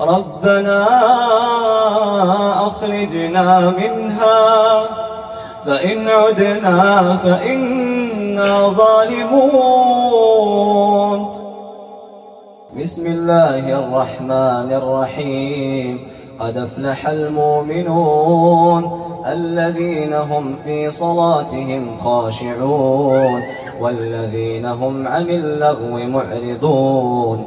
ربنا أخرجنا منها. فإن عدنا فإنا ظالمون. بسم الله الرحمن الرحيم. قد أفلح المؤمنون الذين هم في صلاتهم خاشعون والذين هم عن اللغو معرضون.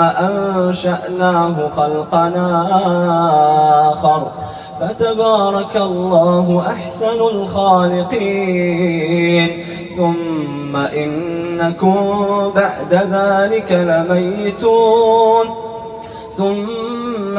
أنشأناه خلقنا آخر. فتبارك الله أحسن الخالقين. ثم إنكم بعد ذلك لميتون. ثم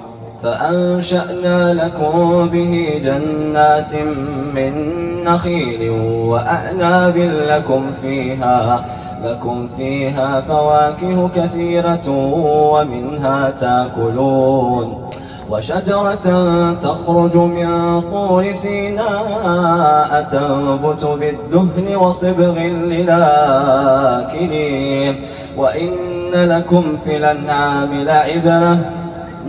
فأنشأنا لكم به جنات من نخيل وأعناب لكم فيها لكم فيها فواكه كثيرة ومنها تاكلون. وشجرة تخرج من طور سيناء تنبت بالدهن وصبغ للآكلين. وإن لكم في الأنعام لعبرة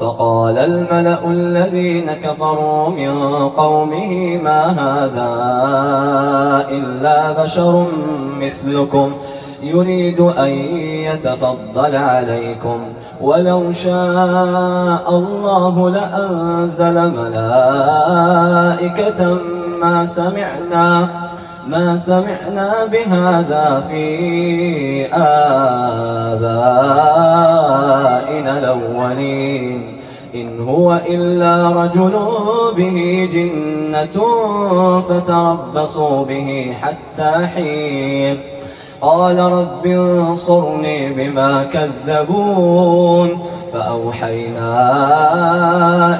فقال الملأ الذين كفروا من قومه ما هذا إلا بشر مثلكم يريد أن يتفضل عليكم ولو شاء الله لأنزل ملائكة ما سمعنا ما سمعنا بهذا في آبائنا هو إلا رجل به جنة فتربصوا به حتى حين. قال رب انصرني بما كذبون. فأوحينا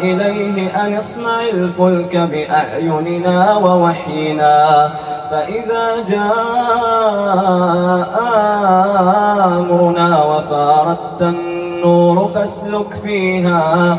إليه أن اصنع الفلك بأعيننا ووحينا. فإذا جاء أمرنا وفارت النور فاسلك فيها.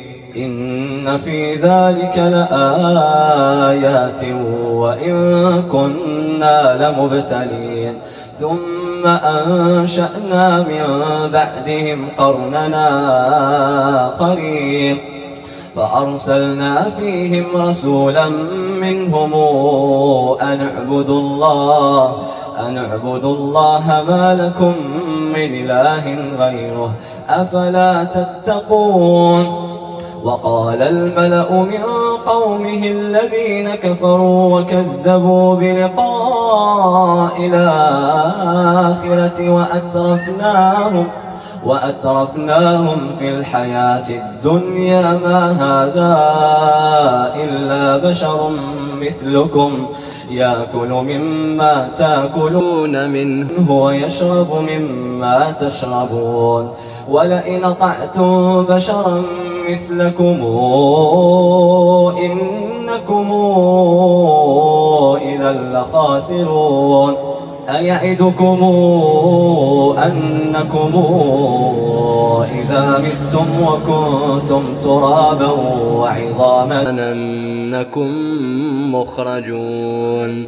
إن في ذلك لآيات وإن كنا لمبتلين. ثم أنشأنا من بعدهم قرننا آخرين. فأرسلنا فيهم رسولا منهم أن اعبدوا الله أن اعبدوا الله ما لكم من إله غيره أفلا تتقون؟ وقال الملأ من قومه الذين كفروا وكذبوا بلقاء الآخرة وأترفناهم وأترفناهم في الحياة الدنيا ما هذا إلا بشر مثلكم. يأكل مما تأكلون منه ويشرب مما تشربون. ولئن طعتم بشرا مثلكم إنكم إذا لخاسرون. أيعدكم أنكم إذا متم وكنتم ترابا وعظاما. أنكم مخرجون.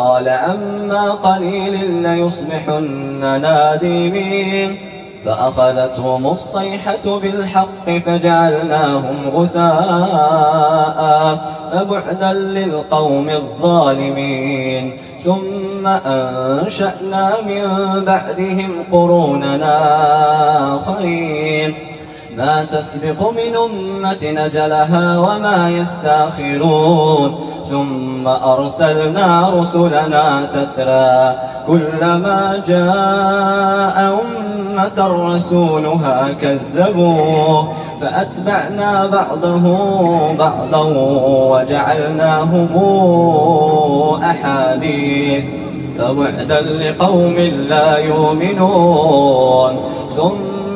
قال أما قليل ليصبحن نادمين فأخذتهم الصيحة بالحق فجعلناهم غثاء فبعدا للقوم الظالمين ثم أنشأنا من بعدهم قروننا آخرين ما تسبق من أمة نجلها وما يستأخرون ثم أرسلنا رسلنا تترى كلما جاء أمة رسولها كذبوه فأتبعنا بعضه بعضا وجعلناهم أحاديث فبعدا لقوم لا يؤمنون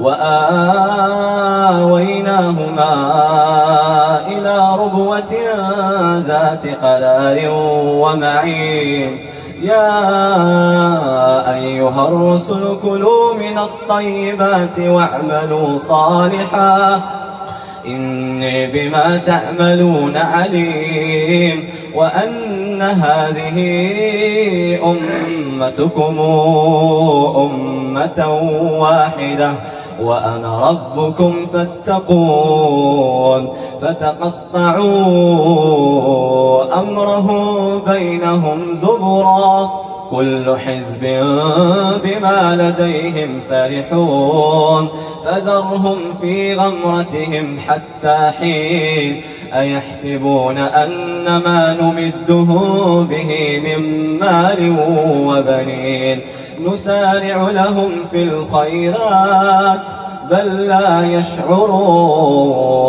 وآويناهما إلى ربوة ذات قرار ومعين. يا أيها الرسل كلوا من الطيبات واعملوا صالحا. إني بما تعملون عليم. وأن هذه أمتكم أمة واحدة. وأنا ربكم فاتقون فتقطعوا أمرهم بينهم زبرا كل حزب بما لديهم فرحون. فذرهم في غمرتهم حتى حين أيحسبون أن ما نمده به من مال وبنين. نسارع لهم في الخيرات بل لا يشعرون.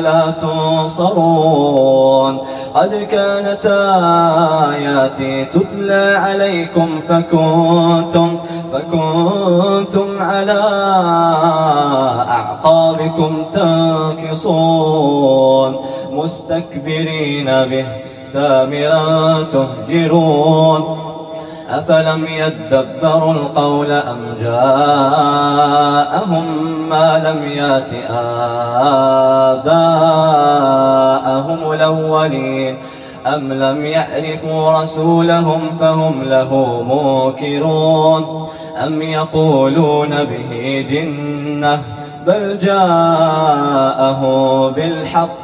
لا تنصرون. قد كانت آياتي تتلى عليكم فكنتم فكنتم على أعقابكم تنكصون. مستكبرين به سامرا تهجرون. أفلم يدبروا القول أم جاءهم ما لم يات آباءهم الأولين أم لم يعرفوا رسولهم فهم له موكرون أم يقولون به جنة بل جاءه بالحق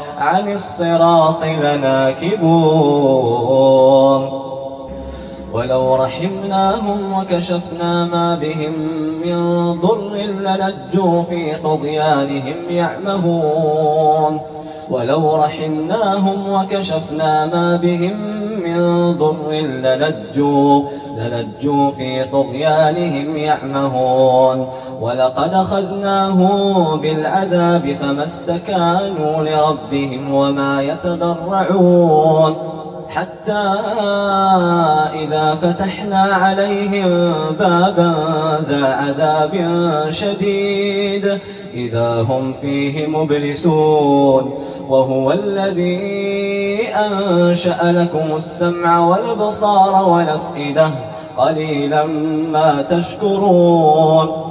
عن الصراط لناكبون. ولو رحمناهم وكشفنا ما بهم من ضر لنجوا في طغيانهم يعمهون. ولو رحمناهم وكشفنا ما بهم من ضر لنجوا, لنجوا في طغيانهم يعمهون. ولقد أخذناه بالعذاب فما استكانوا لربهم وما يتضرعون. حتى إذا فتحنا عليهم بابا ذا عذاب شديد. إذا هم فيه مبلسون. وهو الذي أنشأ لكم السمع والبصار والأفئدة. قليلا ما تشكرون.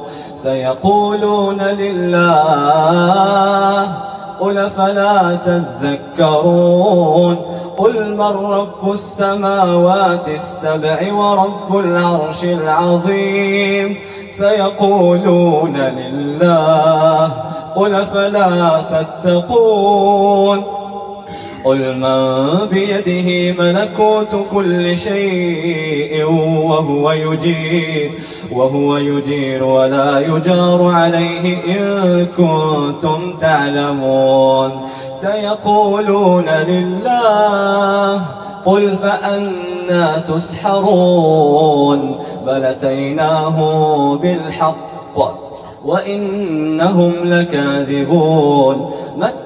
سيقولون لله قل فلا تذكرون قل من رب السماوات السبع ورب العرش العظيم سيقولون لله قل فلا تتقون قل من بيده ملكوت كل شيء وهو يجير وهو يجير ولا يجار عليه إن كنتم تعلمون. سيقولون لله قل فأنا تسحرون. بل أتيناه بالحق وإنهم لكاذبون.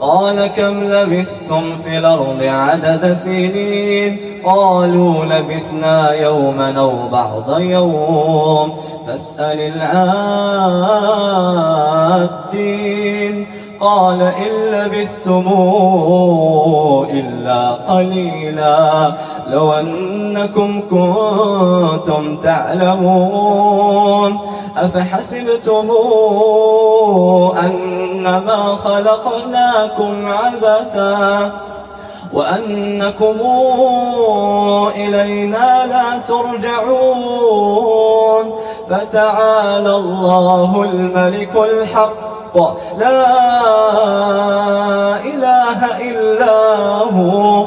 قال كم لبثتم في الأرض عدد سنين؟ قالوا لبثنا يوما أو بعض يوم. فاسأل العادين. قال إن لبثتم إلا قليلا. لو أنكم كنتم تعلمون. أفحسبتم أنما خلقناكم عبثا وأنكم إلينا لا ترجعون فتعالى الله الملك الحق. لا إله إلا هو.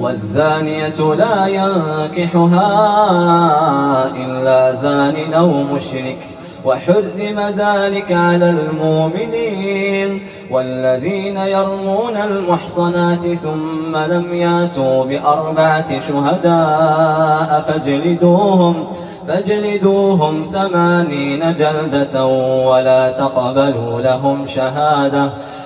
والزانية لا ينكحها إلا زان أو مشرك وحرم ذلك على المؤمنين والذين يرمون المحصنات ثم لم ياتوا بأربعة شهداء فاجلدوهم فاجلدوهم ثمانين جلدة ولا تقبلوا لهم شهادة.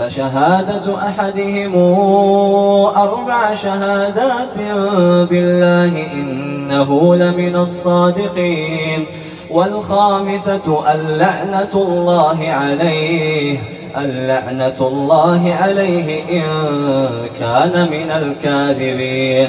فشهادة أحدهم أربع شهادات بالله إنه لمن الصادقين والخامسة اللعنة الله عليه اللعنة الله عليه إن كان من الكاذبين.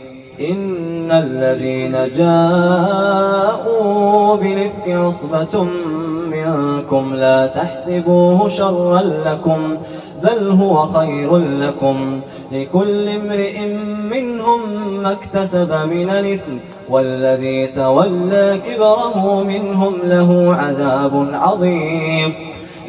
إن الذين جاءوا بلفك عصبة منكم لا تحسبوه شرا لكم بل هو خير لكم لكل امرئ منهم ما اكتسب من الإثم والذي تولى كبره منهم له عذاب عظيم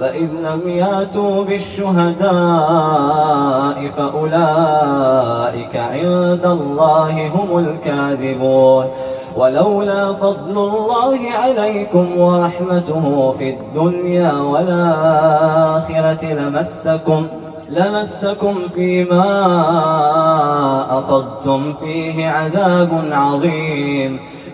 فإذ لم يأتوا بالشهداء فأولئك عند الله هم الكاذبون. ولولا فضل الله عليكم ورحمته في الدنيا والآخرة لمسكم لمسكم فيما أخذتم فيه عذاب عظيم.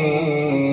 الرحيم